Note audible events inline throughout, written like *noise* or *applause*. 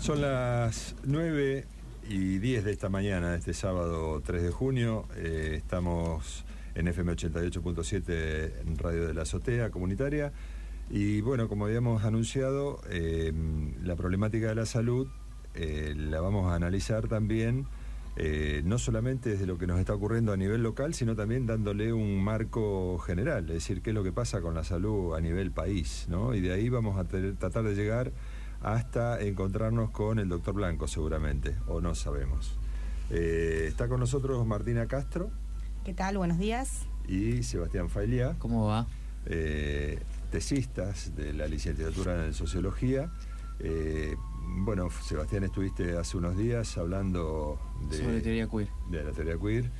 Son las 9 y 10 de esta mañana, este sábado 3 de junio. Eh, estamos en FM 88.7 en Radio de la Azotea Comunitaria. Y bueno, como habíamos anunciado, eh, la problemática de la salud eh, la vamos a analizar también, no solamente desde lo que nos está ocurriendo a nivel local, sino también dándole un marco general, es decir, qué es lo que pasa con la salud a nivel país. ¿no? Y de ahí vamos a tratar de llegar hasta encontrarnos con el doctor Blanco seguramente, o no sabemos. Eh, está con nosotros Martina Castro. ¿Qué tal? Buenos días. Y Sebastián Failia. ¿Cómo va? Eh, tesistas de la licenciatura en Sociología. Eh, bueno, Sebastián, estuviste hace unos días hablando de... Sobre teoría queer. De la teoría queer.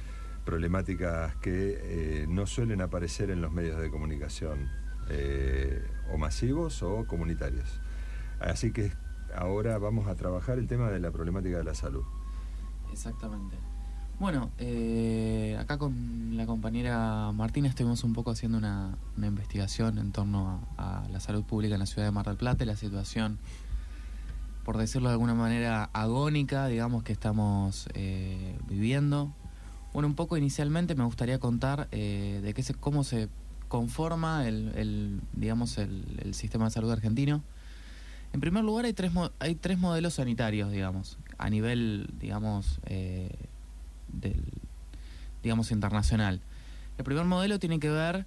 Problemáticas que no suelen aparecer en los medios de comunicación o masivos o comunitarios. Así que ahora vamos a trabajar el tema de la problemática de la salud. Exactamente. Bueno, eh, acá con la compañera Martina estuvimos un poco haciendo una, investigación en torno a, la salud pública en la ciudad de Mar del Plata y la situación, por decirlo de alguna manera, agónica, digamos, que estamos eh, viviendo. Bueno, un poco inicialmente me gustaría contar eh, de qué se, cómo se conforma el, digamos, el sistema de salud argentino. En primer lugar, hay tres, hay tres modelos sanitarios, digamos, a nivel, digamos, eh, del, digamos, internacional. El primer modelo tiene que ver,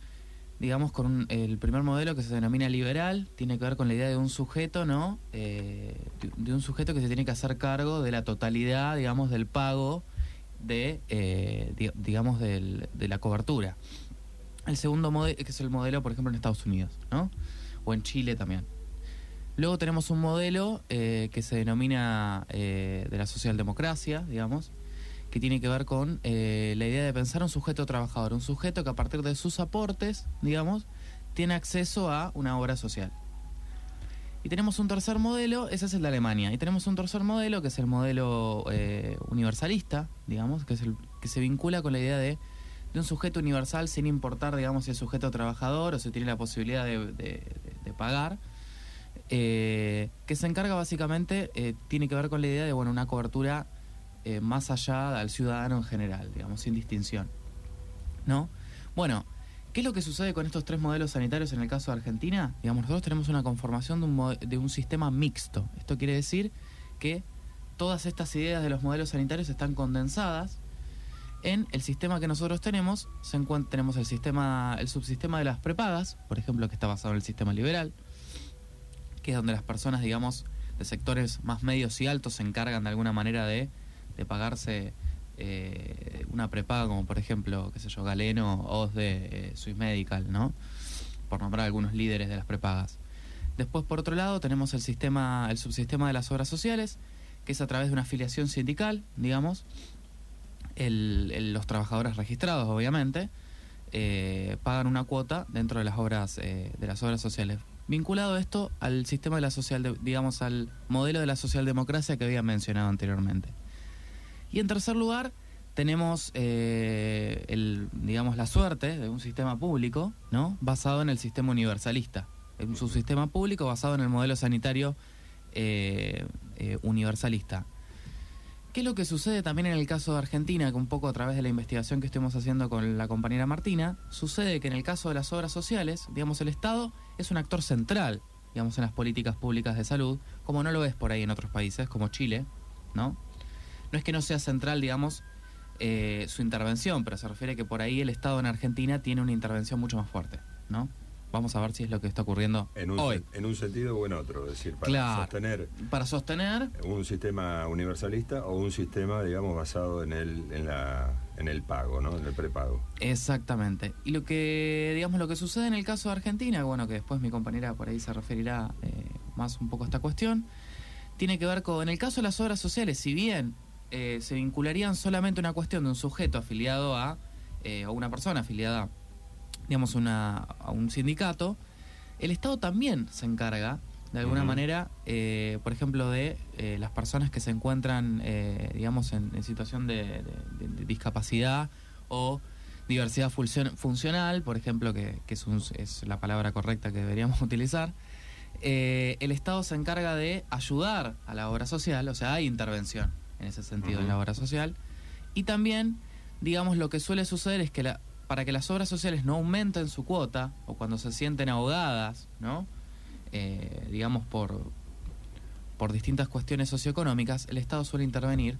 digamos, con el primer modelo que se denomina liberal, tiene que ver con la idea de un sujeto, ¿no? Eh, de, un sujeto que se tiene que hacer cargo de la totalidad, digamos, del pago de, eh, digamos, de la cobertura. El segundo modelo, que es el modelo, por ejemplo, en Estados Unidos, ¿no? O en Chile también. Luego tenemos un modelo eh, que se denomina eh, de la socialdemocracia, digamos, que tiene que ver con eh, la idea de pensar un sujeto trabajador, un sujeto que a partir de sus aportes, digamos, tiene acceso a una obra social. Y tenemos un tercer modelo, ese es el de Alemania. Y tenemos un tercer modelo, que es el modelo universalista, digamos, que es el que se vincula con la idea de, un sujeto universal sin importar, digamos, si es sujeto trabajador o si tiene la posibilidad de pagar eh, que se encarga básicamente, eh, tiene que ver con la idea de bueno, una cobertura eh, más allá del ciudadano en general, digamos, sin distinción. ¿No? Bueno, ¿qué es lo que sucede con estos tres modelos sanitarios en el caso de Argentina? Digamos, nosotros tenemos una conformación de un, de un sistema mixto. Esto quiere decir que todas estas ideas de los modelos sanitarios están condensadas en el sistema que nosotros tenemos. Tenemos el sistema, el subsistema de las prepagas, por ejemplo, que está basado en el sistema liberal que es donde las personas, digamos, de sectores más medios y altos se encargan de alguna manera de, pagarse eh, una prepaga, como por ejemplo, qué sé yo, Galeno o de eh, Swiss Medical, ¿no? Por nombrar algunos líderes de las prepagas. Después, por otro lado, tenemos el sistema, el subsistema de las obras sociales, que es a través de una afiliación sindical, digamos, los trabajadores registrados, obviamente, eh, pagan una cuota dentro de las obras, de las obras sociales vinculado esto al sistema de la social, digamos, al modelo de la socialdemocracia que había mencionado anteriormente. Y en tercer lugar, tenemos eh, el, digamos, la suerte de un sistema público, ¿no? Basado en el sistema universalista. Un subsistema público basado en el modelo sanitario eh, eh, universalista. ¿Qué es lo que sucede también en el caso de Argentina, que un poco a través de la investigación que estuvimos haciendo con la compañera Martina, sucede que en el caso de las obras sociales, digamos, el Estado es un actor central, digamos, en las políticas públicas de salud, como no lo es por ahí en otros países, como Chile, ¿no? No es que no sea central, digamos, eh, su intervención, pero se refiere que por ahí el Estado en Argentina tiene una intervención mucho más fuerte, ¿no? Vamos a ver si es lo que está ocurriendo en un, hoy. En un sentido o en otro, es decir, para sostener. Para sostener. Un sistema universalista o un sistema, digamos, basado en el, en la, en el pago, ¿no? En el prepago. Exactamente. Y lo que, digamos, lo que sucede en el caso de Argentina, bueno, que después mi compañera por ahí se referirá eh, más un poco a esta cuestión, tiene que ver con, en el caso de las obras sociales, si bien eh, se vincularían solamente una cuestión de un sujeto afiliado a, eh, o una persona afiliada a digamos, una, a un sindicato, el Estado también se encarga, de alguna manera, eh, por ejemplo, de eh, las personas que se encuentran, eh, digamos, en, situación de, discapacidad o diversidad funcional, por ejemplo, que, es, es, la palabra correcta que deberíamos *laughs* utilizar. el Estado se encarga de ayudar a la obra social, o sea, hay intervención en ese sentido en la obra social. Y también, digamos, lo que suele suceder es que la, para que las obras sociales no aumenten su cuota, o cuando se sienten ahogadas, ¿no? Eh, digamos, por, por distintas cuestiones socioeconómicas, el Estado suele intervenir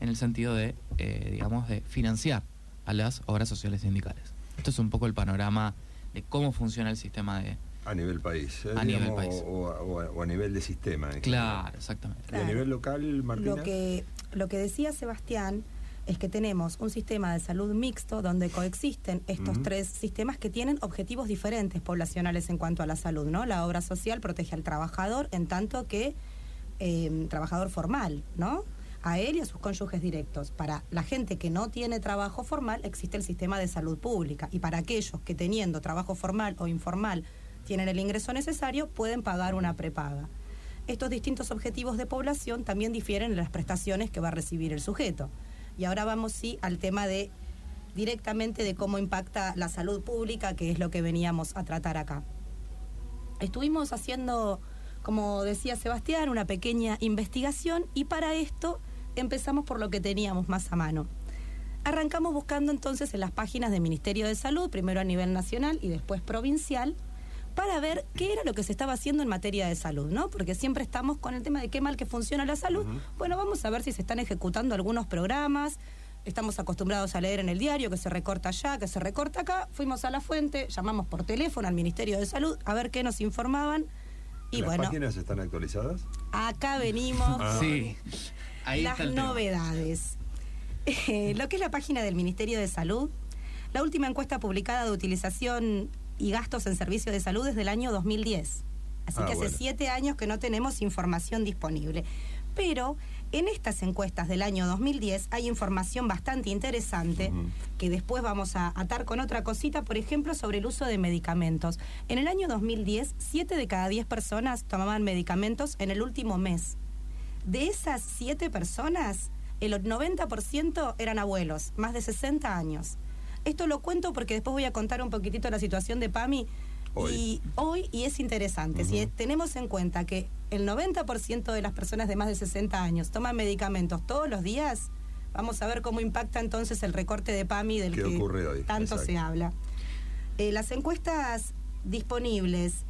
en el sentido de, eh, digamos, de financiar a las obras sociales sindicales. Esto es un poco el panorama de cómo funciona el sistema de... A nivel país. A nivel país. O, o, a, nivel de sistema. Claro, exactamente. ¿Y a nivel local, Martina? Lo que, lo que decía Sebastián es que tenemos un sistema de salud mixto donde coexisten estos tres sistemas que tienen objetivos diferentes poblacionales en cuanto a la salud, ¿no? La obra social protege al trabajador en tanto que eh, trabajador formal, ¿no? a él y a sus cónyuges directos. Para la gente que no tiene trabajo formal existe el sistema de salud pública y para aquellos que teniendo trabajo formal o informal tienen el ingreso necesario pueden pagar una prepaga. Estos distintos objetivos de población también difieren en las prestaciones que va a recibir el sujeto. Y ahora vamos sí al tema de directamente de cómo impacta la salud pública, que es lo que veníamos a tratar acá. Estuvimos haciendo, como decía Sebastián, una pequeña investigación y para esto empezamos por lo que teníamos más a mano. Arrancamos buscando entonces en las páginas del Ministerio de Salud, primero a nivel nacional y después provincial, para ver qué era lo que se estaba haciendo en materia de salud, ¿no? Porque siempre estamos con el tema de qué mal que funciona la salud. Bueno, vamos a ver si se están ejecutando algunos programas. Estamos acostumbrados a leer en el diario que se recorta allá, que se recorta acá. Fuimos a la fuente, llamamos por teléfono al Ministerio de Salud a ver qué nos informaban. Y ¿Las bueno, páginas están actualizadas? Acá venimos. Ah. *laughs* Sí las novedades. Eh, lo que es la página del Ministerio de Salud, la última encuesta publicada de utilización y gastos en servicios de salud es del año 2010. Así ah, que hace siete años que no tenemos información disponible. Pero en estas encuestas del año 2010 hay información bastante interesante que después vamos a atar con otra cosita, por ejemplo, sobre el uso de medicamentos. En el año 2010, siete de cada diez personas tomaban medicamentos en el último mes. De esas siete personas, el 90% eran abuelos, más de 60 años. Esto lo cuento porque después voy a contar un poquitito la situación de PAMI. Hoy. Y hoy, y es interesante, si tenemos en cuenta que el 90% de las personas de más de 60 años toman medicamentos todos los días, vamos a ver cómo impacta entonces el recorte de PAMI del que tanto se habla. Eh, las encuestas disponibles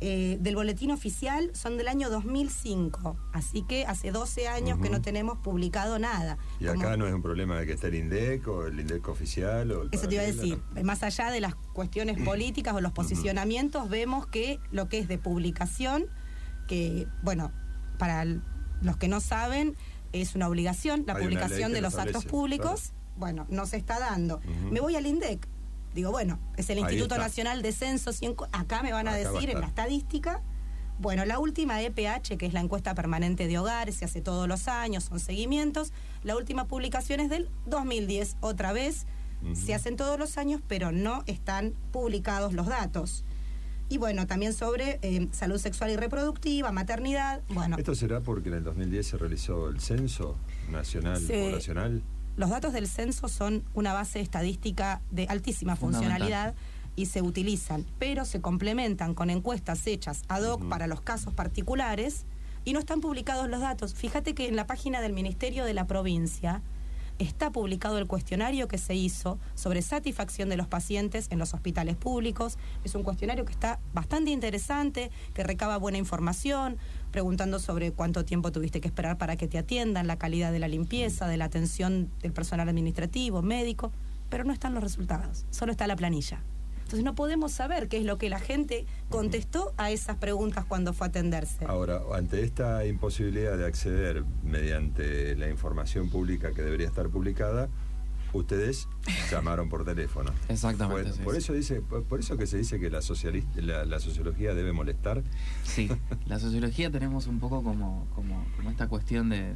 eh, del boletín oficial son del año 2005, así que hace 12 años que no tenemos publicado nada. Y acá no es un problema de que esté el INDEC o el INDEC oficial o Eso te iba a decir, más allá de las cuestiones *clears throat* políticas o los posicionamientos, vemos que lo que es de publicación, que bueno, para los que no saben, es una obligación, la publicación de los actos públicos, bueno, no se está dando. Me voy al INDEC, Digo, bueno, es el Instituto Nacional de Censos, y acá me van a decir en la estadística. Bueno, la última EPH, que es la encuesta permanente de hogares, se hace todos los años, son seguimientos. La última publicación es del 2010, otra vez. Se hacen todos los años, pero no están publicados los datos. Y bueno, también sobre eh, salud sexual y reproductiva, maternidad. Bueno. ¿Esto será porque en el 2010 se realizó el censo nacional poblacional? Los datos del censo son una base estadística de altísima funcionalidad y se utilizan, pero se complementan con encuestas hechas ad hoc para los casos particulares y no están publicados los datos. Fíjate que en la página del Ministerio de la Provincia está publicado el cuestionario que se hizo sobre satisfacción de los pacientes en los hospitales públicos. Es un cuestionario que está bastante interesante, que recaba buena información, preguntando sobre cuánto tiempo tuviste que esperar para que te atiendan, la calidad de la limpieza, de la atención del personal administrativo, médico, pero no están los resultados, solo está la planilla. Entonces no podemos saber qué es lo que la gente contestó a esas preguntas cuando fue a atenderse. Ahora, ante esta imposibilidad de acceder mediante la información pública que debería estar publicada, ustedes *laughs* llamaron por teléfono. Exactamente. Por, eso dice, por, eso que se dice que la, la, sociología debe molestar. Sí, *laughs* la sociología tenemos un poco como, como, esta cuestión de,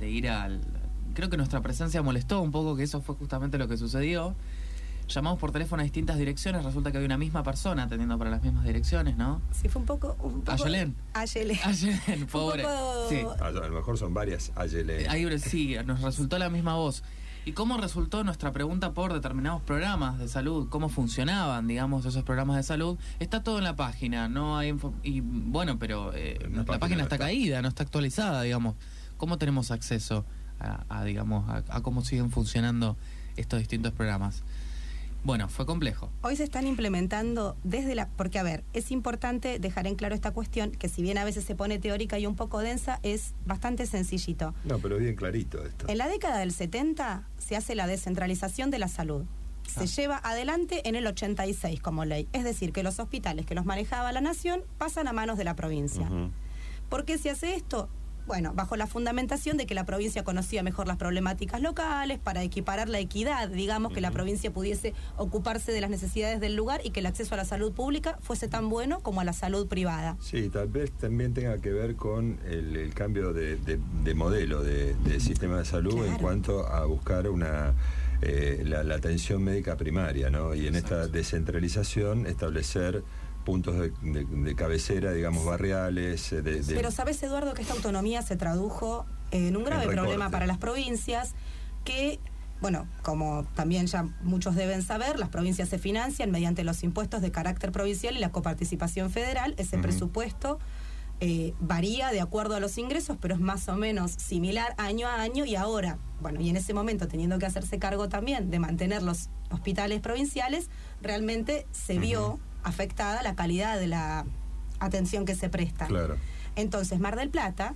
de ir al. Creo que nuestra presencia molestó un poco, que eso fue justamente lo que sucedió llamamos por teléfono a distintas direcciones, resulta que hay una misma persona atendiendo para las mismas direcciones, ¿no? Sí, fue un poco... Un poco Ayelén. Ayelén. *laughs* pobre. Sí. A, lo mejor son varias Ayelén. sí, nos resultó la misma voz. ¿Y cómo resultó nuestra pregunta por determinados programas de salud? ¿Cómo funcionaban, digamos, esos programas de salud? Está todo en la página, no hay... Y bueno, pero eh, la, página, está, caída, no está actualizada, digamos. ¿Cómo tenemos acceso a, digamos, a cómo siguen funcionando estos distintos programas? Bueno, fue complejo. Hoy se están implementando desde la... Porque, a ver, es importante dejar en claro esta cuestión, que si bien a veces se pone teórica y un poco densa, es bastante sencillito. No, pero bien clarito esto. En la década del 70 se hace la descentralización de la salud. Se ah. lleva adelante en el 86 como ley. Es decir, que los hospitales que los manejaba la nación pasan a manos de la provincia. ¿Por qué se hace esto? Bueno, bajo la fundamentación de que la provincia conocía mejor las problemáticas locales, para equiparar la equidad, digamos, que la provincia pudiese ocuparse de las necesidades del lugar y que el acceso a la salud pública fuese tan bueno como a la salud privada. Sí, tal vez también tenga que ver con el, cambio de, modelo de, sistema de salud en cuanto a buscar una... Eh, la, atención médica primaria, ¿no? Y en esta descentralización establecer puntos de, cabecera, digamos, barriales. Eh, Pero sabes, Eduardo, que esta autonomía se tradujo en un grave problema para las provincias que bueno, como también ya muchos deben saber, las provincias se financian mediante los impuestos de carácter provincial y la coparticipación federal. Ese presupuesto eh, varía de acuerdo a los ingresos, pero es más o menos similar año a año y ahora, bueno, y en ese momento teniendo que hacerse cargo también de mantener los hospitales provinciales, realmente se vio afectada la calidad de la atención que se presta. Claro. Entonces, Mar del Plata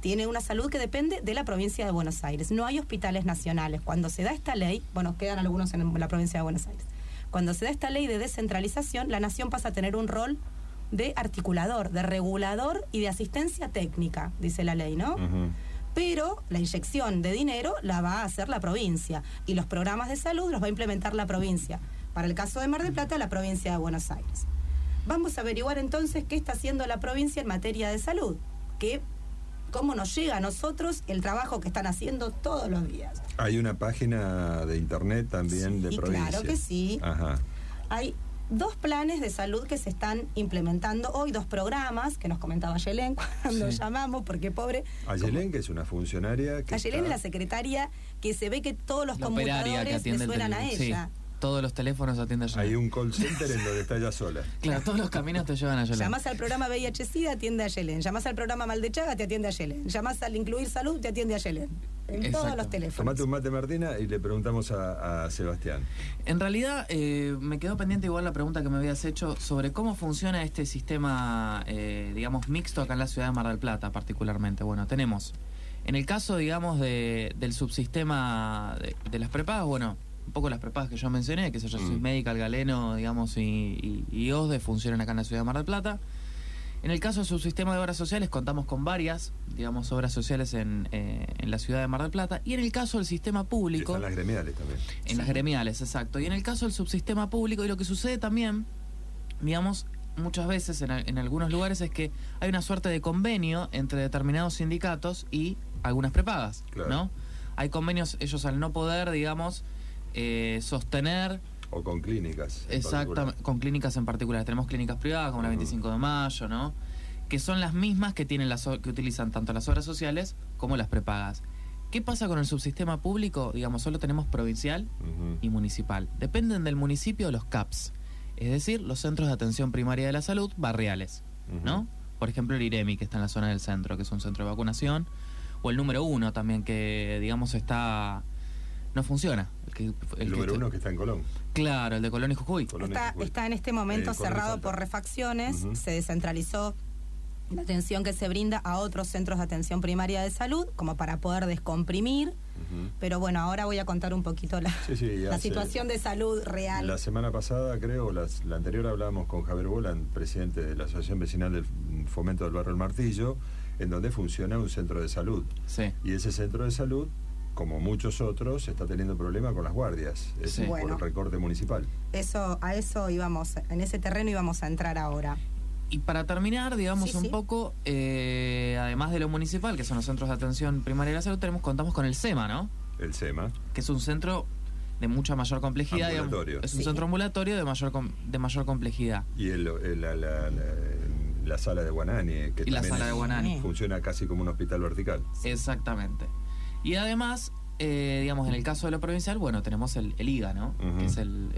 tiene una salud que depende de la provincia de Buenos Aires. No hay hospitales nacionales. Cuando se da esta ley, bueno, quedan algunos en la provincia de Buenos Aires. Cuando se da esta ley de descentralización, la nación pasa a tener un rol de articulador, de regulador y de asistencia técnica, dice la ley, ¿no? Pero la inyección de dinero la va a hacer la provincia y los programas de salud los va a implementar la provincia. Para el caso de Mar del Plata, la provincia de Buenos Aires. Vamos a averiguar entonces qué está haciendo la provincia en materia de salud, que cómo nos llega a nosotros el trabajo que están haciendo todos los días. Hay una página de internet también de provincia. Claro que sí. Ajá. Hay dos planes de salud que se están implementando hoy, dos programas que nos comentaba Ayelén *laughs* cuando llamamos, porque pobre. Ayelén, que es una funcionaria. Que Ayelén es la secretaria que se ve que todos los computadores le suenan a ella todos los teléfonos atienden a Hay un call center en donde está ella sola. *laughs* Claro, todos los caminos te llevan a Yelen. Llamás al programa VIH-Sida, atiende a Yelen. Llamás al programa Maldechaga, te atiende a Yelen. Llamás al Incluir Salud, te atiende a Yelen. En todos los teléfonos. Tomate un mate, Martina, y le preguntamos a, Sebastián. En realidad, eh, me quedó pendiente igual la pregunta que me habías hecho sobre cómo funciona este sistema, eh, digamos, mixto acá en la ciudad de Mar del Plata, particularmente. Bueno, tenemos, en el caso, digamos, del subsistema de, de las prepagas, bueno, un poco las prepagas que yo mencioné, que es yo soy mm. Medical, Galeno, digamos, y, y, OSDE, funcionan acá en la ciudad de Mar del Plata. En el caso de su sistema de obras sociales, contamos con varias, digamos, obras sociales en, eh, en la ciudad de Mar del Plata. Y en el caso del sistema público... En las gremiales también. En las gremiales, exacto. Y en el caso del subsistema público, y lo que sucede también, digamos, muchas veces en, en algunos lugares es que hay una suerte de convenio entre determinados sindicatos y algunas prepagas, ¿no? Hay convenios, ellos al no poder, digamos, eh, sostener... O con clínicas. Exactamente, con clínicas en particular. Tenemos clínicas privadas como la 25 de mayo, ¿no? Que son las mismas que, tienen las, que utilizan tanto las obras sociales como las prepagas. ¿Qué pasa con el subsistema público? Digamos, solo tenemos provincial y municipal. Dependen del municipio los CAPS, es decir, los centros de atención primaria de la salud barriales, ¿no? Por ejemplo, el IREMI, que está en la zona del centro, que es un centro de vacunación, o el número uno también, que digamos está no funciona. El, número uno que está en Colón. Claro, el de Colón y Jujuy. está, en este momento eh, cerrado por refacciones, se descentralizó la atención que se brinda a otros centros de atención primaria de salud, como para poder descomprimir. Pero bueno, ahora voy a contar un poquito la, la situación de salud real. La semana pasada, creo, la, la anterior hablábamos con Javier Bolan, presidente de la Asociación Vecinal del Fomento del Barrio El Martillo, en donde funciona un centro de salud. Sí. Y ese centro de salud como muchos otros, está teniendo problemas con las guardias por el recorte municipal. Eso, a eso íbamos, en ese terreno íbamos a entrar ahora. Y para terminar, digamos un poco, eh, además de lo municipal, que son los centros de atención primaria de la salud, tenemos, contamos con el SEMA, ¿no? El SEMA. Que es un centro de mucha mayor complejidad. es un centro ambulatorio de mayor de mayor complejidad. Y el, la, sala de Guanani, que y la sala de Guanani. funciona casi como un hospital vertical. Exactamente. Y además, eh, digamos, en el caso de lo provincial, bueno, tenemos el, IGA, ¿no? Que es el,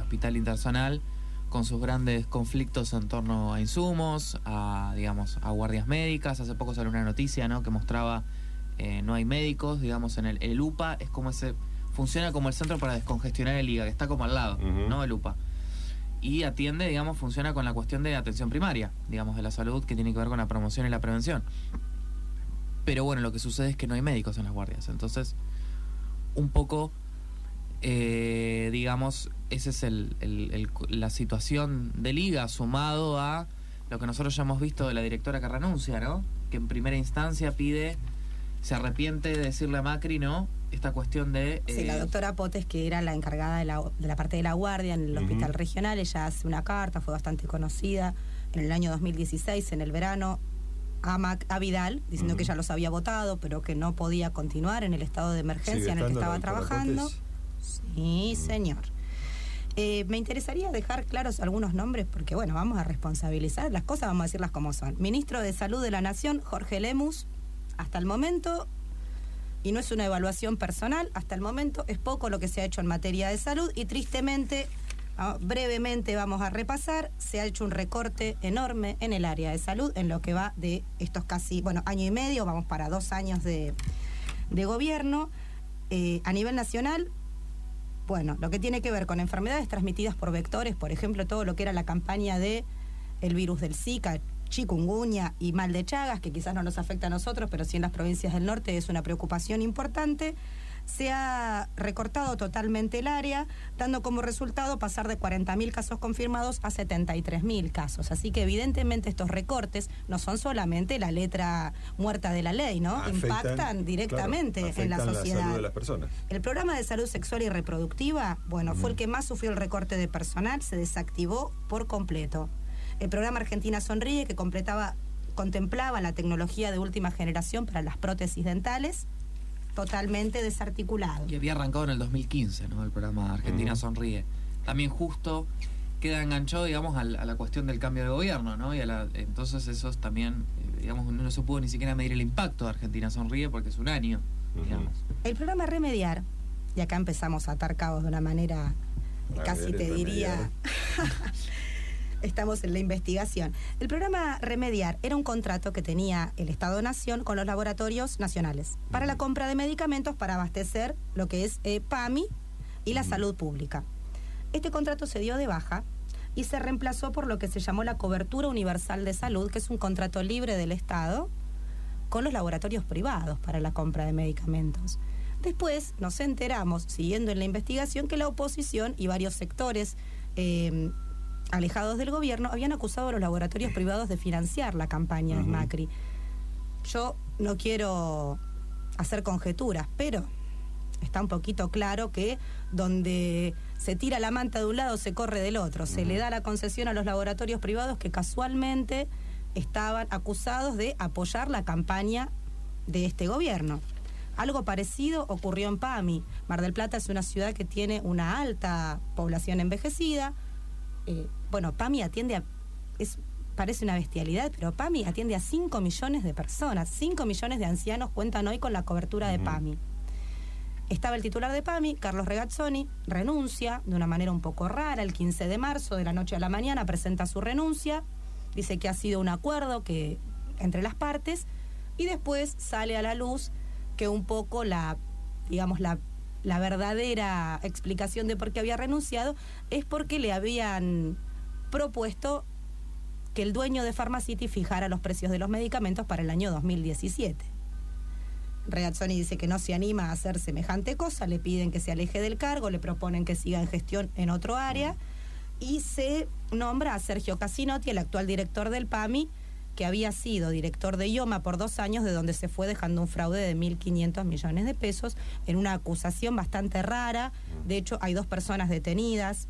hospital internacional con sus grandes conflictos en torno a insumos, a, digamos, a guardias médicas. Hace poco salió una noticia, ¿no? Que mostraba eh, no hay médicos, digamos, en el, UPA es como ese, funciona como el centro para descongestionar el IGA, que está como al lado, ¿no? El UPA. Y atiende, digamos, funciona con la cuestión de atención primaria, digamos, de la salud, que tiene que ver con la promoción y la prevención. Pero bueno, lo que sucede es que no hay médicos en las guardias. Entonces, un poco, eh, digamos, esa es el, la situación de liga sumado a lo que nosotros ya hemos visto de la directora que renuncia, ¿no? Que en primera instancia pide, se arrepiente de decirle a Macri, ¿no? Esta cuestión de... sí, la eh, doctora Potes, que era la encargada de la, de la parte de la guardia en el hospital regional, ella hace una carta, fue bastante conocida en el año 2016, en el verano, a, Vidal, diciendo que ya los había votado, pero que no podía continuar en el estado de emergencia en el que estaba trabajando. Sí, señor. Eh, me interesaría dejar claros algunos nombres porque, bueno, vamos a responsabilizar las cosas, vamos a decirlas como son. Ministro de Salud de la Nación, Jorge Lemus, hasta el momento, y no es una evaluación personal, hasta el momento es poco lo que se ha hecho en materia de salud y tristemente Ah, brevemente vamos a repasar. Se ha hecho un recorte enorme en el área de salud en lo que va de estos casi, bueno, año y medio, vamos para dos años de, gobierno. Eh, a nivel nacional, bueno, lo que tiene que ver con enfermedades transmitidas por vectores, por ejemplo, todo lo que era la campaña de el virus del Zika, chikungunya y mal de Chagas, que quizás no nos afecta a nosotros, pero sí en las provincias del norte es una preocupación importante se ha recortado totalmente el área, dando como resultado pasar de 40.000 casos confirmados a 73.000 casos. Así que evidentemente estos recortes no son solamente la letra muerta de la ley, ¿no? Impactan directamente en la sociedad. de las personas. El programa de salud sexual y reproductiva, bueno, fue el que más sufrió el recorte de personal, se desactivó por completo. El programa Argentina Sonríe, que completaba contemplaba la tecnología de última generación para las prótesis dentales, totalmente desarticulado. Y había arrancado en el 2015, ¿no? El programa Argentina Sonríe. También justo queda enganchado, digamos, a, la cuestión del cambio de gobierno, ¿no? Y entonces eso también, eh, digamos, no se pudo ni siquiera medir el impacto de Argentina Sonríe porque es un año, digamos. El programa Remediar, y acá empezamos a atar cabos de una manera, casi te diría... *laughs* estamos en la investigación. El programa Remediar era un contrato que tenía el Estado-Nación con los laboratorios nacionales para la compra de medicamentos para abastecer lo que es eh, PAMI y la salud pública. Este contrato se dio de baja y se reemplazó por lo que se llamó la cobertura universal de salud, que es un contrato libre del Estado con los laboratorios privados para la compra de medicamentos. Después nos enteramos, siguiendo en la investigación, que la oposición y varios sectores eh, alejados del gobierno, habían acusado a los laboratorios privados de financiar la campaña de Macri. Yo no quiero hacer conjeturas, pero está un poquito claro que donde se tira la manta de un lado se corre del otro. Se le da la concesión a los laboratorios privados que casualmente estaban acusados de apoyar la campaña de este gobierno. Algo parecido ocurrió en PAMI. Mar del Plata es una ciudad que tiene una alta población envejecida, eh, bueno, PAMI atiende a, es, parece una bestialidad, pero PAMI atiende a 5 millones de personas. 5 millones de ancianos cuentan hoy con la cobertura de PAMI. Estaba el titular de PAMI, Carlos Regazzoni, renuncia de una manera un poco rara el 15 de marzo, de la noche a la mañana, presenta su renuncia, dice que ha sido un acuerdo que, entre las partes, y después sale a la luz que un poco la, digamos, la la verdadera explicación de por qué había renunciado es porque le habían propuesto que el dueño de Pharmacity fijara los precios de los medicamentos para el año 2017. Reazzoni dice que no se anima a hacer semejante cosa, le piden que se aleje del cargo, le proponen que siga en gestión en otro área y se nombra a Sergio Casinotti, el actual director del PAMI, que había sido director de IOMA por dos años, de donde se fue dejando un fraude de 1.500 millones de pesos, en una acusación bastante rara. De hecho, hay dos personas detenidas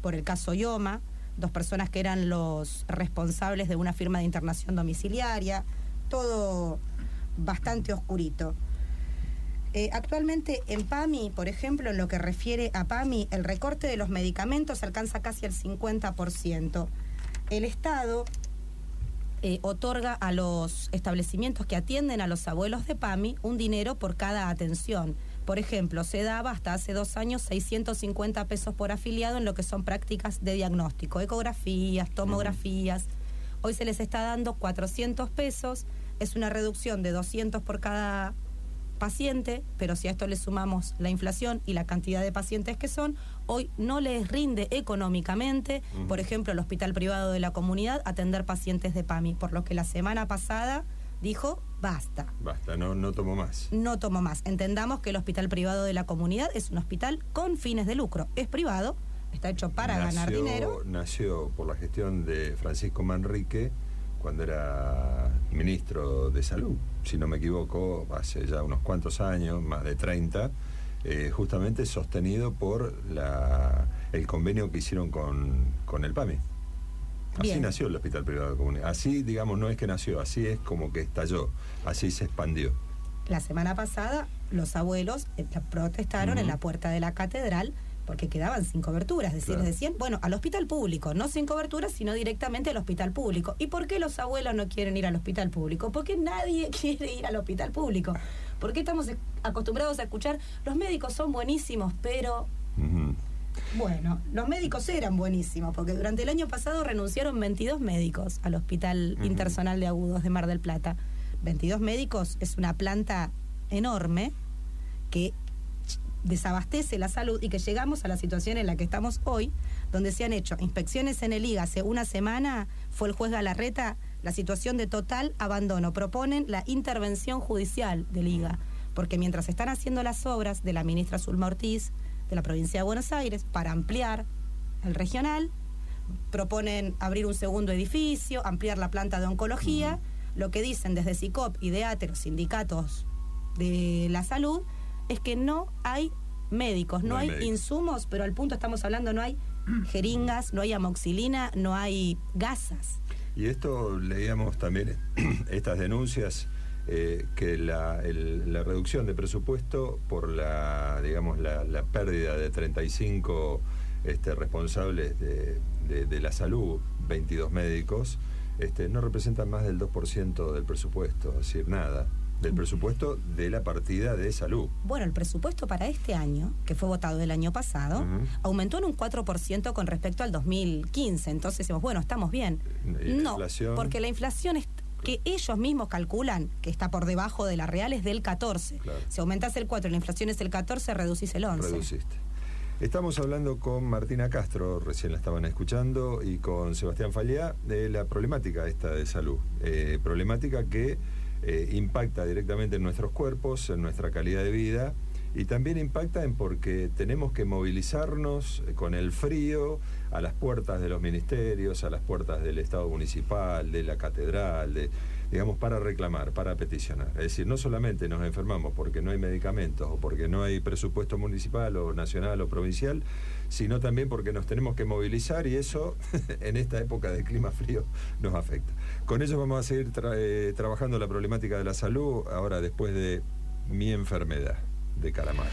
por el caso IOMA, dos personas que eran los responsables de una firma de internación domiciliaria, todo bastante oscurito. Eh, actualmente en PAMI, por ejemplo, en lo que refiere a PAMI, el recorte de los medicamentos alcanza casi el 50%. El Estado eh, otorga a los establecimientos que atienden a los abuelos de PAMI un dinero por cada atención. Por ejemplo, se daba hasta hace dos años 650 pesos por afiliado en lo que son prácticas de diagnóstico, ecografías, tomografías. Hoy se les está dando 400 pesos, es una reducción de 200 por cada paciente, pero si a esto le sumamos la inflación y la cantidad de pacientes que son, hoy no les rinde económicamente, por ejemplo, el hospital privado de la comunidad atender pacientes de PAMI, por lo que la semana pasada dijo basta. Basta, no, no tomo más. No tomo más. Entendamos que el hospital privado de la comunidad es un hospital con fines de lucro. Es privado, está hecho para ganar dinero. Nació por la gestión de Francisco Manrique cuando era ministro de Salud, si no me equivoco, hace ya unos cuantos años, más de 30, eh, justamente sostenido por la, el convenio que hicieron con, con el PAMI. Así nació el Hospital Privado de Comunidad. Así, digamos, no es que nació, así es como que estalló, así se expandió. La semana pasada los abuelos eh, protestaron en la puerta de la catedral porque quedaban sin coberturas. Es decir, les decían, bueno, al hospital público, no sin cobertura, sino directamente al hospital público. ¿Y por qué los abuelos no quieren ir al hospital público? Porque nadie *laughs* quiere ir al hospital público. Porque estamos acostumbrados a escuchar, los médicos son buenísimos, pero... Bueno, los médicos eran buenísimos, porque durante el año pasado renunciaron 22 médicos al Hospital Intersonal de Agudos de Mar del Plata. 22 médicos es una planta enorme que desabastece la salud y que llegamos a la situación en la que estamos hoy, donde se han hecho inspecciones en el IGA hace una semana, fue el juez Galarreta, la situación de total abandono. Proponen la intervención judicial del IGA, porque mientras están haciendo las obras de la ministra Zulma Ortiz, de la provincia de Buenos Aires para ampliar el regional. Proponen abrir un segundo edificio, ampliar la planta de oncología. Lo que dicen desde SICOP y de ATE, los sindicatos de la salud, es que no hay médicos, no, hay, insumos, pero al punto estamos hablando, no hay *clears throat* jeringas, no hay amoxilina, no hay gasas. Y esto leíamos también *clears throat* estas denuncias eh, que la, reducción de presupuesto por la, digamos, la, pérdida de 35 este, responsables de, la salud, 22 médicos, este, no representan más del 2% del presupuesto, es decir, nada del presupuesto de la partida de salud. Bueno, el presupuesto para este año, que fue votado el año pasado, aumentó en un 4% con respecto al 2015. Entonces decimos, bueno, estamos bien. no, porque la inflación es que ellos mismos calculan que está por debajo de la real es del 14. Si aumentas el 4 y la inflación es el 14, reducís el 11. Reduciste. Estamos hablando con Martina Castro, recién la estaban escuchando, y con Sebastián Fallea de la problemática esta de salud. Eh, problemática que eh, impacta directamente en nuestros cuerpos, en nuestra calidad de vida y también impacta en porque tenemos que movilizarnos con el frío a las puertas de los ministerios, a las puertas del Estado municipal, de la catedral, de, digamos, para reclamar, para peticionar. Es decir, no solamente nos enfermamos porque no hay medicamentos o porque no hay presupuesto municipal o nacional o provincial, sino también porque nos tenemos que movilizar y eso *laughs* en esta época de clima frío nos afecta. Con ello vamos a seguir eh, trabajando la problemática de la salud ahora después de mi enfermedad de calamar.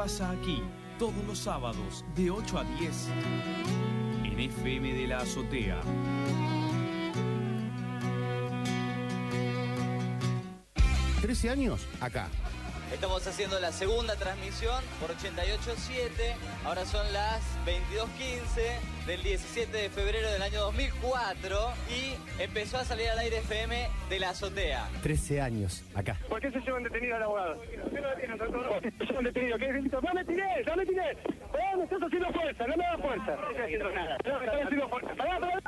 Pasa aquí? Todos los sábados de 8 a 10 en FM de la Azotea. ¿13 años? Acá. Estamos haciendo la segunda transmisión por 88.7. Ahora son las 22.15 del 17 de febrero del año 2004 y empezó a salir al aire FM de la azotea. 13 años, acá. ¿Por qué se llevan detenido al abogado? ¿Por qué lo detienen, doctor? Se llevan detenido. ¿Qué es No me tiré, no me tiré. No, me estás haciendo fuerza, no me das fuerza. No estoy haciendo nada. No me estás haciendo fuerza. Pará, pará.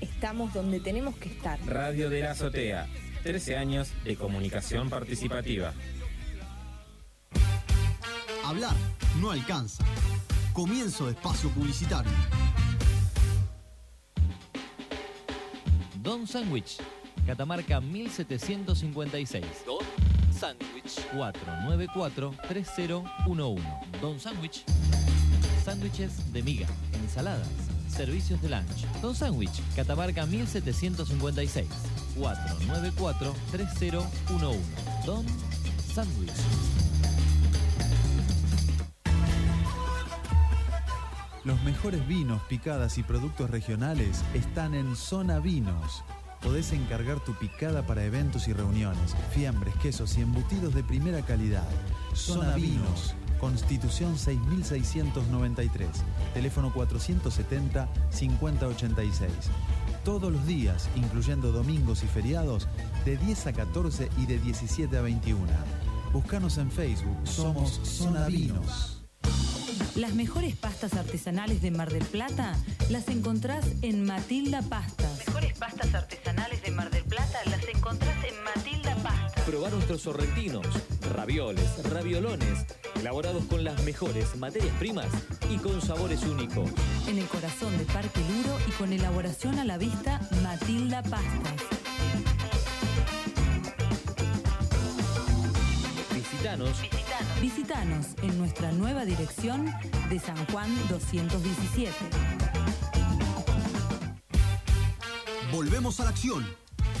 Estamos donde tenemos que estar. Radio de la Azotea. 13 años de comunicación participativa. Hablar no alcanza. Comienzo de espacio publicitario. Don Sandwich, Catamarca 1756. Don Sandwich. 494-3011. Don Sandwich. Sándwiches de miga, ensaladas, servicios de lunch. Don Sandwich, Catamarca 1756. 494-3011. Don Sandwich. Los mejores vinos, picadas y productos regionales están en Zona Vinos. Podés encargar tu picada para eventos y reuniones, fiambres, quesos y embutidos de primera calidad. Zona Vinos, Constitución 6693, teléfono 470-5086. Todos los días, incluyendo domingos y feriados, de 10 a 14 y de 17 a 21. Búscanos en Facebook, somos Zona Vinos. Las mejores pastas artesanales de Mar del Plata las encontrás en Matilda Pastas. Mejores pastas artesanales de Mar del Plata las encontrás en Matilda Pastas. Probar nuestros sorrentinos, ravioles, raviolones, elaborados con las mejores materias primas y con sabores únicos. En el corazón de Parque Luro y con elaboración a la vista Matilda Pastas. Visitanos. Visítanos en nuestra nueva dirección de San Juan 217. Volvemos a la acción.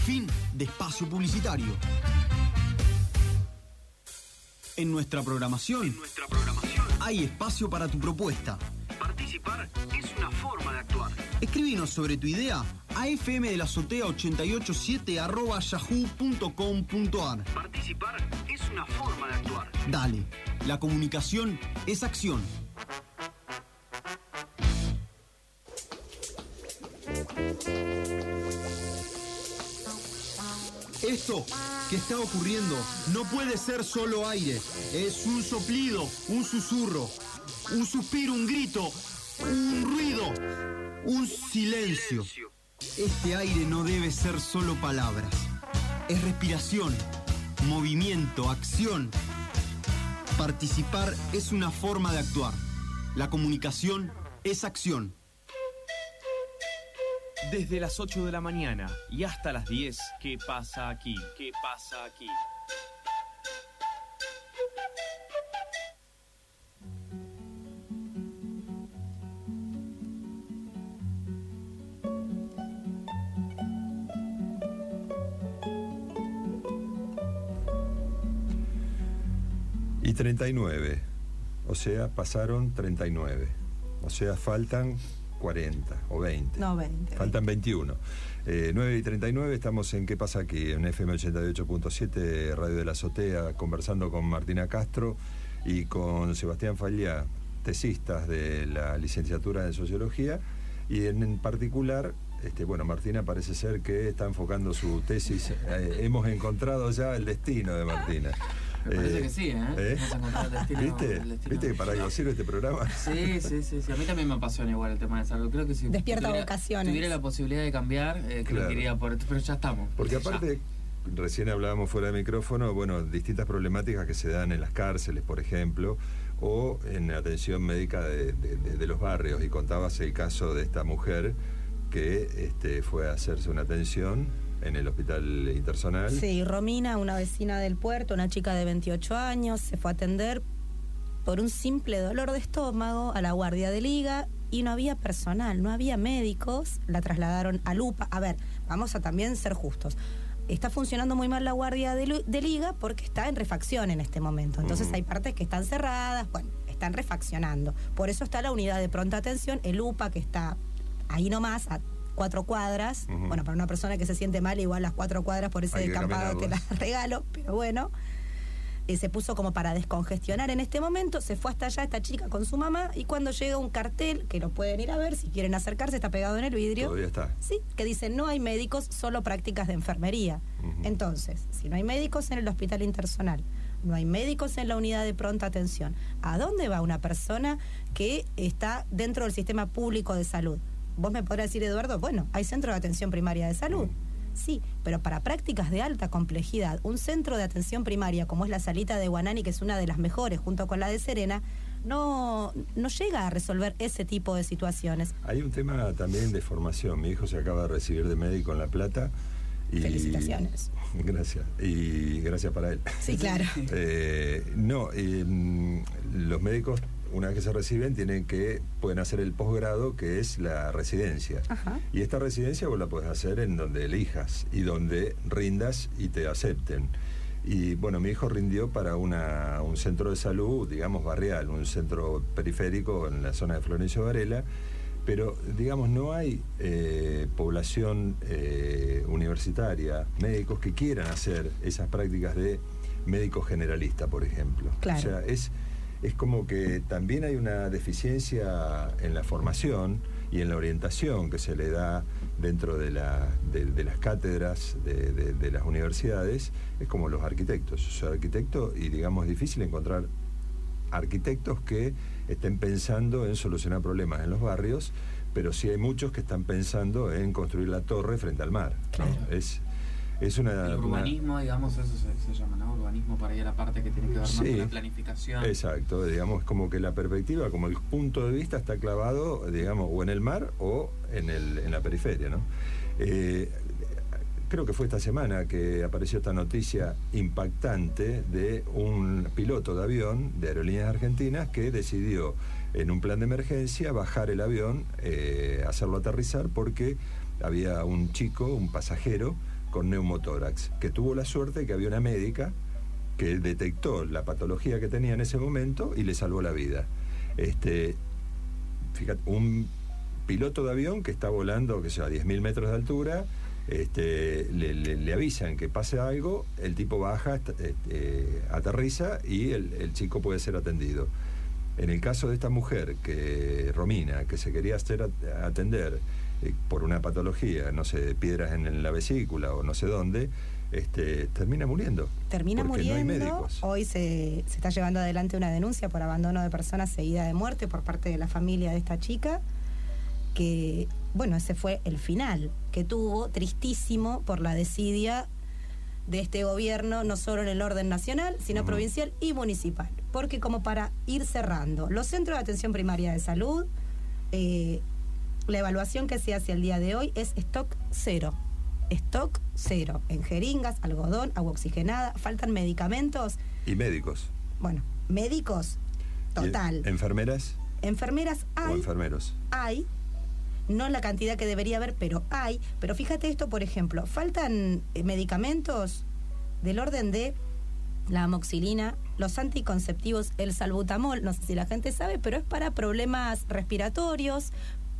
Fin de espacio publicitario. En nuestra programación, hay espacio para tu propuesta. Participar es una forma de actuar. Escribinos sobre tu idea a fm de la azotea 887 arroba yahoo.com.ar. Participar es una forma de actuar. Dale, la comunicación es acción. Esto que está ocurriendo no puede ser solo aire. Es un soplido, un susurro, un suspiro, un grito, un ruido, un silencio. Este aire no debe ser solo palabras. Es respiración, movimiento, acción. Participar es una forma de actuar. La comunicación es acción. Desde las 8 de la mañana y hasta las 10, ¿qué pasa aquí? ¿Qué pasa aquí? Y 39. O sea, pasaron 39. O sea, faltan 40 o 20. No, 20. Faltan 21. Eh, 9 y 39 estamos en ¿Qué pasa aquí? En FM 88.7, Radio de la Azotea, conversando con Martina Castro y con Sebastián Falla, tesistas de la licenciatura en Sociología. Y en, en particular, este, bueno, Martina parece ser que está enfocando su tesis. eh, hemos encontrado ya el destino de Martina. *laughs* Me parece Eh, que sí, ¿eh? ¿eh? Vamos a encontrar el destino- ¿Viste? el ¿Viste que para algo sirve este programa? Sí, sí, sí, sí. A mí también me apasiona igual el tema de salud. Creo que si Despierta tuviera, vocaciones. tuviera la posibilidad de cambiar, eh, creo Claro. que iría por esto. Pero ya estamos. Porque Ya. aparte, recién hablábamos fuera de micrófono, bueno, distintas problemáticas que se dan en las cárceles, por ejemplo, o en atención médica de, de- de- de los barrios. Y contabas el caso de esta mujer que este, fue a hacerse una atención en el hospital intersonal. Sí, Romina, una vecina del puerto, una chica de 28 años, se fue a atender por un simple dolor de estómago a la guardia de liga y no había personal, no había médicos, la trasladaron a Lupa. A ver, vamos a también ser justos. está funcionando muy mal la guardia de, liga porque está en refacción en este momento. Entonces hay partes que están cerradas, bueno, están refaccionando. Por eso está la unidad de pronta atención, el UPA, que está ahí nomás, a cuatro cuadras. Bueno, para una persona que se siente mal, igual las cuatro cuadras por ese descampado te las *laughs* regalo, pero bueno. Eh, se puso como para descongestionar en este momento, se fue hasta allá esta chica con su mamá y cuando llega un cartel, que lo pueden ir a ver si quieren acercarse, está pegado en el vidrio. Todavía está. Sí, que dice no hay médicos, solo prácticas de enfermería. Entonces, si no hay médicos en el hospital intersonal, no hay médicos en la unidad de pronta atención, ¿a dónde va una persona que está dentro del sistema público de salud? Vos me podrás decir, Eduardo, bueno, hay centro de atención primaria de salud. Sí, pero para prácticas de alta complejidad, un centro de atención primaria como es la Salita de Guanani, que es una de las mejores junto con la de Serena, no, no llega a resolver ese tipo de situaciones. Hay un tema también de formación. Mi hijo se acaba de recibir de médico en La Plata. Y, Felicitaciones. Gracias. Y gracias para él. Sí, claro. *laughs* Eh, no, eh, mm, los médicos, una vez que se reciben, tienen que, pueden hacer el posgrado, que es la residencia. Ajá. Y esta residencia vos la podés hacer en donde elijas y donde rindas y te acepten. Y bueno, mi hijo rindió para una, un centro de salud, digamos, barrial, un centro periférico en la zona de Florencio Varela, pero digamos, no hay eh, población eh, universitaria, médicos que quieran hacer esas prácticas de médico generalista, por ejemplo. Claro. O sea, es, es como que también hay una deficiencia en la formación y en la orientación que se le da dentro de, la, de, de las cátedras de, de- de las universidades, es como los arquitectos. Yo soy arquitecto y digamos es difícil encontrar arquitectos que estén pensando en solucionar problemas en los barrios, pero sí hay muchos que están pensando en construir la torre frente al mar. ¿no? Es, es una, El una- urbanismo, digamos, eso se, se llama, ¿no? Urbanismo para ir a la parte que tiene que ver más Sí. con la planificación. Exacto, digamos, como que la perspectiva, como el punto de vista está clavado, digamos, o en el mar o en, el, en la periferia, ¿no? Eh, creo que fue esta semana que apareció esta noticia impactante de un piloto de avión de Aerolíneas Argentinas que decidió en un plan de emergencia bajar el avión, eh, hacerlo aterrizar porque había un chico, un pasajero con neumotórax, que tuvo la suerte que había una médica que detectó la patología que tenía en ese momento y le salvó la vida. Este, un piloto de avión que está volando, que sea, a 10.000 metros de altura, este, le, avisan que pase algo, el tipo baja, est- este, aterriza y el, el chico puede ser atendido. En el caso de esta mujer, que Romina, que se quería hacer at- atender eh, por una patología, no sé, piedras en, en la vesícula o no sé dónde, este, termina muriendo. Termina no muriendo. médicos. Hoy se, se está llevando adelante una denuncia por abandono de personas seguida de muerte por parte de la familia de esta chica. Que, bueno, ese fue el final que tuvo, tristísimo por la desidia de este gobierno, no solo en el orden nacional, sino provincial y municipal. Porque, como para ir cerrando, los centros de atención primaria de salud, eh, la evaluación que se hace el día de hoy es stock cero. Stock cero. En jeringas, algodón, agua oxigenada, faltan medicamentos. Y médicos. Bueno, médicos, total. ¿Y ¿Enfermeras Enfermeras o hay, enfermeros? hay, no la cantidad que debería haber, pero hay. Pero fíjate esto, por ejemplo, faltan eh, medicamentos del orden de la amoxilina, los anticonceptivos, el salbutamol, no sé si la gente sabe, pero es para problemas respiratorios,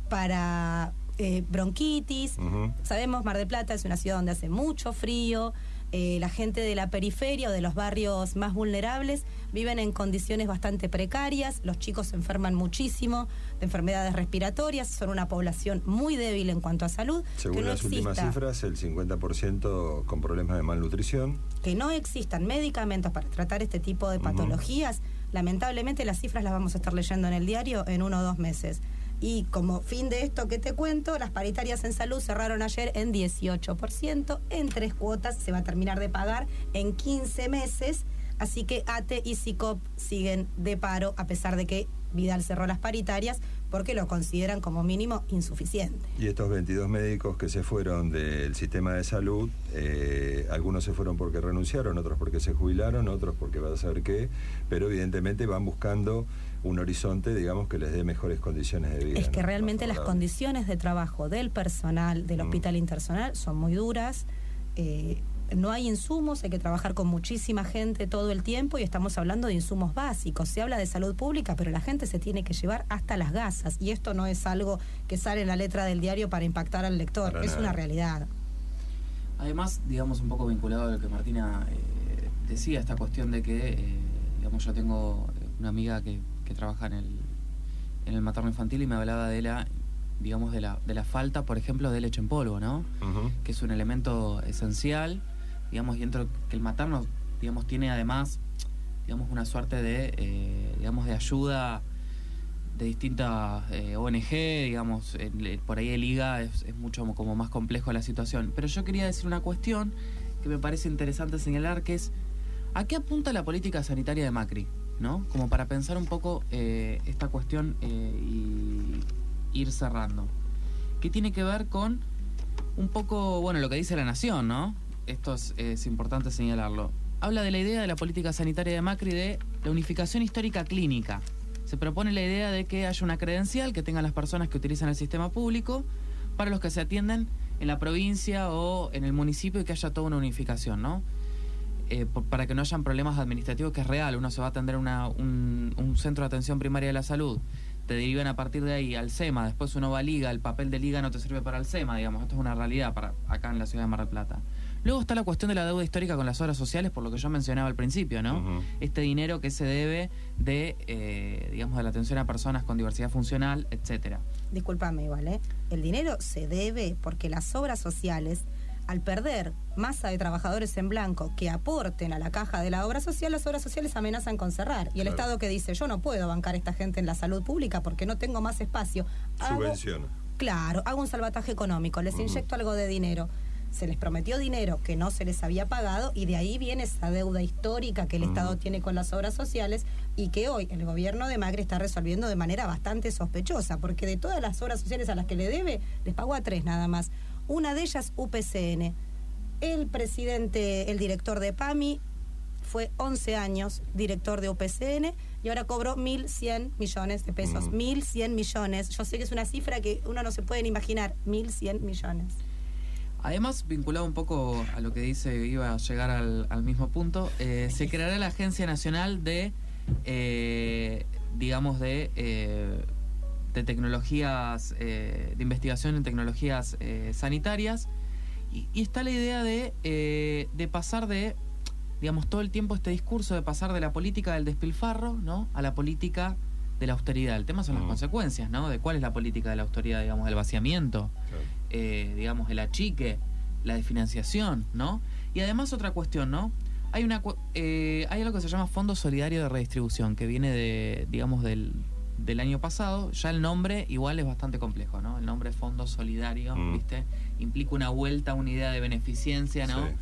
para eh, bronquitis. Sabemos, Mar del Plata es una ciudad donde hace mucho frío. eh, la gente de la periferia o de los barrios más vulnerables viven en condiciones bastante precarias. Los chicos se enferman muchísimo de enfermedades respiratorias. Son una población muy débil en cuanto a salud. Según no las últimas cifras, el 50% con problemas de malnutrición. que no existan medicamentos para tratar este tipo de patologías, lamentablemente las cifras las vamos a estar leyendo en el diario en uno o dos meses. Y como fin de esto que te cuento, las paritarias en salud cerraron ayer en 18%, en tres cuotas, se va a terminar de pagar en 15 meses, así que ATE y SICOP siguen de paro a pesar de que Vidal cerró las paritarias porque lo consideran como mínimo insuficiente. Y estos 22 médicos que se fueron del sistema de salud, eh, algunos se fueron porque renunciaron, otros porque se jubilaron, otros porque va a saber qué, pero evidentemente van buscando un horizonte, digamos, que les dé mejores condiciones de vida. Es que ¿no? realmente las condiciones de trabajo del personal del hospital intersonal son muy duras. Eh, no hay insumos, hay que trabajar con muchísima gente todo el tiempo y estamos hablando de insumos básicos. Se habla de salud pública, pero la gente se tiene que llevar hasta las gasas y esto no es algo que sale en la letra del diario para impactar al lector, Para es nada. una realidad. Además, digamos, un poco vinculado a lo que Martina eh, decía, esta cuestión de que, eh, digamos, yo tengo una amiga que, que trabaja en el, en el materno infantil y me hablaba de la, digamos, de la, de la falta, por ejemplo, de leche en polvo, ¿no? Que es un elemento esencial, digamos, y dentro que el materno, digamos, tiene además, digamos, una suerte de, eh, digamos, de ayuda de distintas eh, ONG, digamos, el- por ahí el IGA es, es mucho mo- como más complejo la situación. Pero yo quería decir una cuestión que me parece interesante señalar, que es, ¿a qué apunta la política sanitaria de Macri? ¿No? Como para pensar un poco eh, esta cuestión eh, y ir cerrando. Que tiene que ver con un poco, bueno, lo que dice la Nación, ¿no? Esto es, es importante señalarlo. Habla de la idea de la política sanitaria de Macri de la unificación histórica clínica. Se propone la idea de que haya una credencial que tengan las personas que utilizan el sistema público para los que se atienden en la provincia o en el municipio y que haya toda una unificación, ¿no? Eh, por- para que no hayan problemas administrativos, que es real. Uno se va a atender una- un, un centro de atención primaria de la salud, te derivan a partir de ahí al SEMA, después uno va a Liga, el papel de Liga no te sirve para el SEMA, digamos. Esto es una realidad para acá en la ciudad de Mar del Plata. Luego está la cuestión de la deuda histórica con las obras sociales, por lo que yo mencionaba al principio, ¿no? Este dinero que se debe de, eh, digamos, de la atención a personas con diversidad funcional, etcétera. Discúlpame igual, ¿eh? El dinero se debe porque las obras sociales, al perder masa de trabajadores en blanco que aporten a la caja de la obra social, las obras sociales amenazan con cerrar. Y el Claro. Estado que dice, yo no puedo bancar a esta gente en la salud pública porque no tengo más espacio. Hago- Subvenciona. Claro, hago un salvataje económico, les inyecto algo de dinero. Se les prometió dinero que no se les había pagado y de ahí viene esa deuda histórica que el Estado tiene con las obras sociales y que hoy el gobierno de Macri está resolviendo de manera bastante sospechosa, porque de todas las obras sociales a las que le debe, les pagó a tres nada más. Una de ellas, UPCN. El presidente, el director de PAMI, fue 11 años director de UPCN y ahora cobró 1.100 millones de pesos. 1.100 millones. Yo sé que es una cifra que uno no se puede ni imaginar. 1.100 millones. Además, vinculado un poco a lo que dice, iba a llegar al, al mismo punto, eh, se creará la Agencia Nacional de, eh, digamos, de, eh, de tecnologías, eh, de investigación en tecnologías eh, sanitarias. Y, y está la idea de, eh, de pasar de, digamos, todo el tiempo este discurso de pasar de la política del despilfarro, ¿no? A la política de la austeridad. El tema son las consecuencias, ¿no? De cuál es la política de la austeridad, digamos, del vaciamiento, digamos, el achique, la desfinanciación, ¿no? Y además otra cuestión, ¿no? Hay una hay algo que se llama Fondo Solidario de Redistribución, que viene de, digamos, del, del año pasado. Ya el nombre igual es bastante complejo, ¿no? El nombre Fondo Solidario, ¿viste? Implica una vuelta a una idea de beneficencia, ¿no? Sí.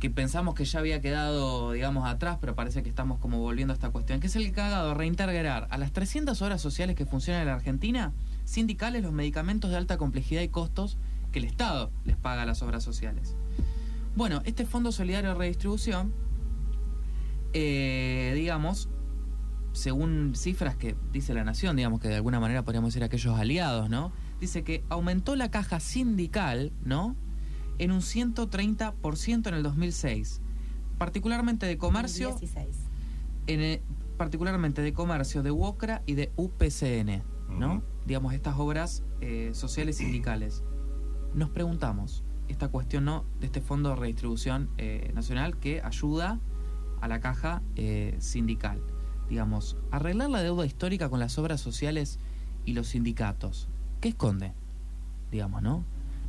que pensamos que ya había quedado, digamos, atrás, pero parece que estamos como volviendo a esta cuestión, que es el cagado de reintegrar a las 300 horas sociales que funcionan en la Argentina, sindicales los medicamentos de alta complejidad y costos que el Estado les paga a las obras sociales. Bueno, este Fondo Solidario de Redistribución, eh, digamos, según cifras que dice la Nación, digamos que de alguna manera podríamos decir aquellos aliados, ¿no? Dice que aumentó la caja sindical, ¿no? En un 130% en el 2006, particularmente de comercio, 16. en el- particularmente de comercio de UOCRA y de UPCN, ¿no? Digamos, estas obras eh, sociales sindicales. Nos preguntamos, esta cuestión ¿no? de este Fondo de Redistribución eh, Nacional que ayuda a la caja eh, sindical. Digamos, arreglar la deuda histórica con las obras sociales y los sindicatos. ¿Qué esconde? Digamos, ¿no?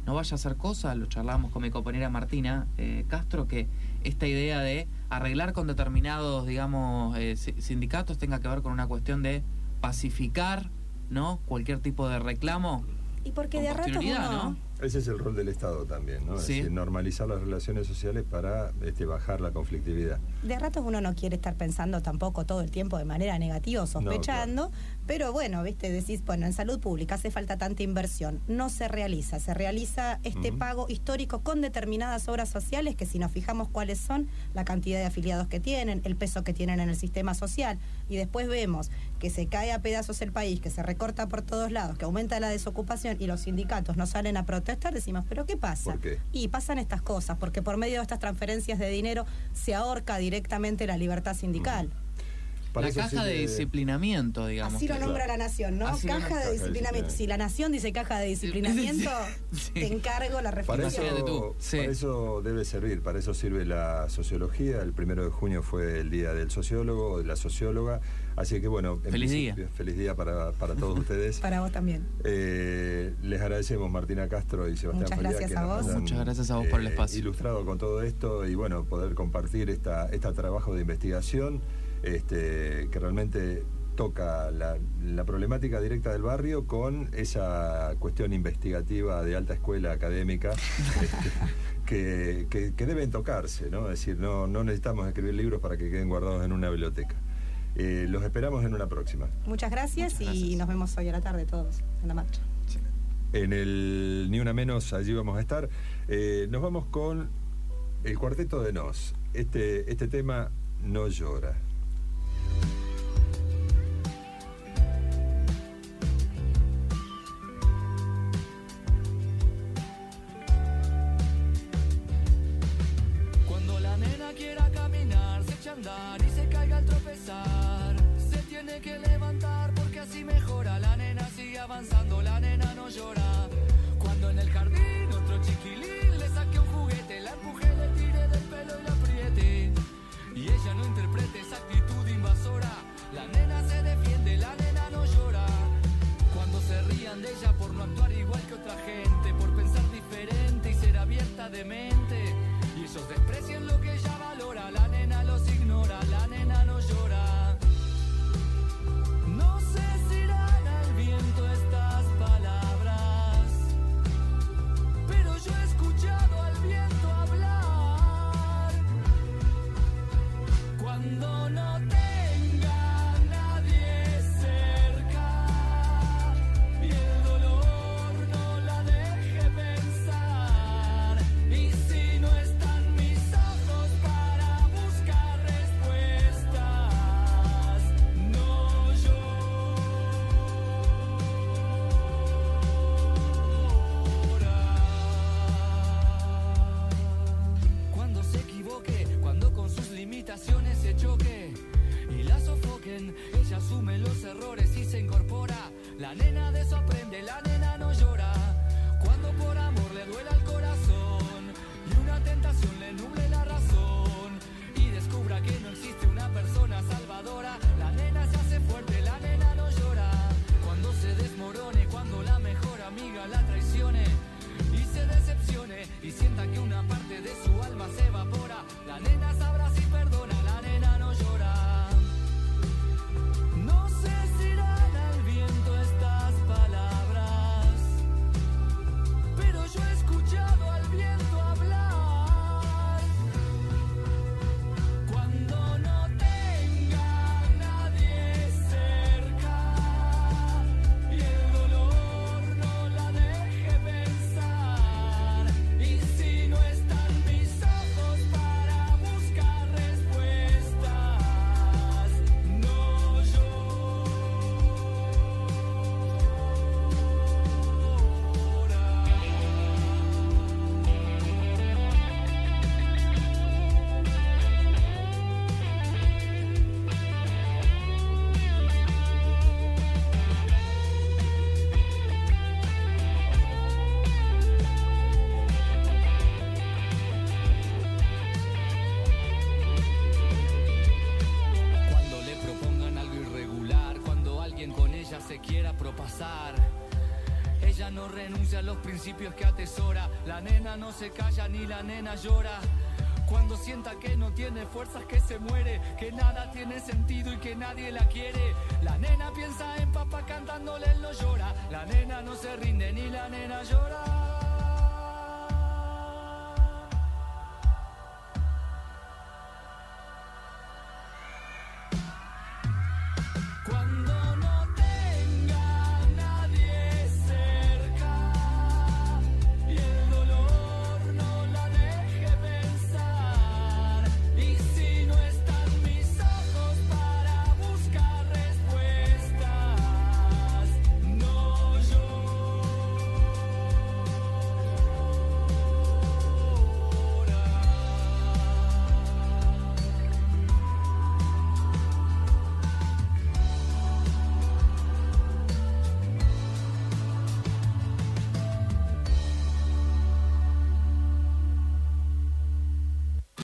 No vaya a hacer cosa, lo charlábamos con mi compañera Martina eh, Castro, que esta idea de arreglar con determinados, digamos, eh, si- sindicatos tenga que ver con una cuestión de pacificar, ¿no? Cualquier tipo de reclamo. Y porque de ratos uno... ¿no? Ese es el rol del Estado también, ¿no? Es Sí. decir, normalizar las relaciones sociales para este, bajar la conflictividad. De ratos uno no quiere estar pensando tampoco todo el tiempo de manera negativa o sospechando, pero bueno, viste, decís, bueno, en salud pública hace falta tanta inversión, no se realiza, se realiza este pago histórico con determinadas obras sociales que si nos fijamos cuáles son, la cantidad de afiliados que tienen, el peso que tienen en el sistema social, y después vemos que se cae a pedazos el país, que se recorta por todos lados, que aumenta la desocupación y los sindicatos no salen a protestar, protestar, decimos, ¿pero qué pasa? ¿Por qué? Y pasan estas cosas, porque por medio de estas transferencias de dinero se ahorca directamente la libertad sindical. Para la caja de disciplinamiento, digamos. Así lo nombra la nación, ¿no? Así caja de disciplinamiento. Si la nación dice caja de disciplinamiento, *laughs* te encargo la Para reflexión. eso, para eso debe servir, para eso sirve la sociología. El primero de junio fue el día del sociólogo o de la socióloga. Así que bueno, en Feliz principio, feliz día para, para todos *laughs* ustedes. Para vos también. Eh, les agradecemos Martina Castro y Sebastián Muchas Faría, gracias que a nos vos. hayan, Muchas gracias a vos por el eh, espacio. Ilustrado con todo esto y bueno, poder compartir esta, este trabajo de investigación este, que realmente toca la, la problemática directa del barrio con esa cuestión investigativa de alta escuela académica *laughs* este, que, que- que deben tocarse, ¿no? Es decir, no, no necesitamos escribir libros para que queden guardados en una biblioteca. Eh, los esperamos en una próxima. Muchas gracias, y nos vemos hoy a la tarde todos en la marcha. En el Ni Una Menos, allí vamos a estar. Eh, nos vamos con el cuarteto de Nos. Este, este tema no llora. Principios que atesora. La nena no se calla ni la nena llora. Cuando sienta que no tiene fuerzas, que se muere, que nada tiene sentido y que nadie la quiere. La nena piensa en papá cantándole, él no llora. La nena no se rinde ni la nena llora.